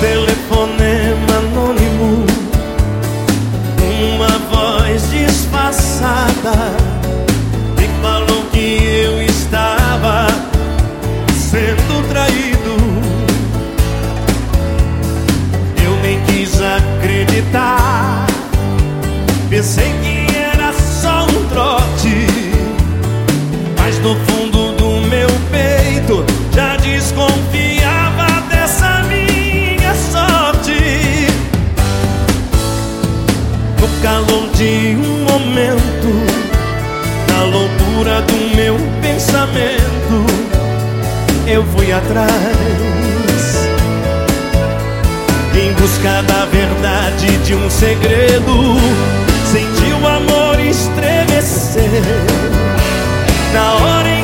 telefonema anônimo, uma voz disfarçada me falou que eu estava sendo traído. Eu nem quis acreditar, pensei que calor de um momento, na loucura do meu pensamento, eu fui atrás. Em busca da verdade de um segredo, senti o amor estremecer. Na hora em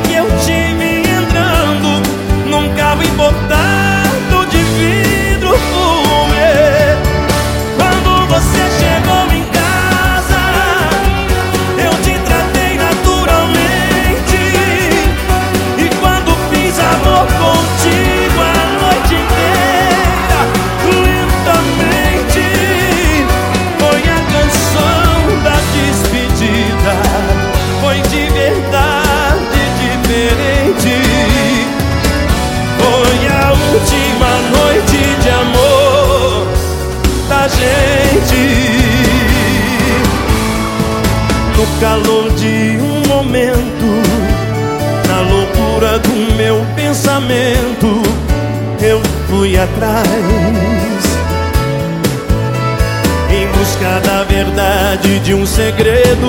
calor de um momento, na loucura do meu pensamento, eu fui atrás. Em busca da verdade de um segredo,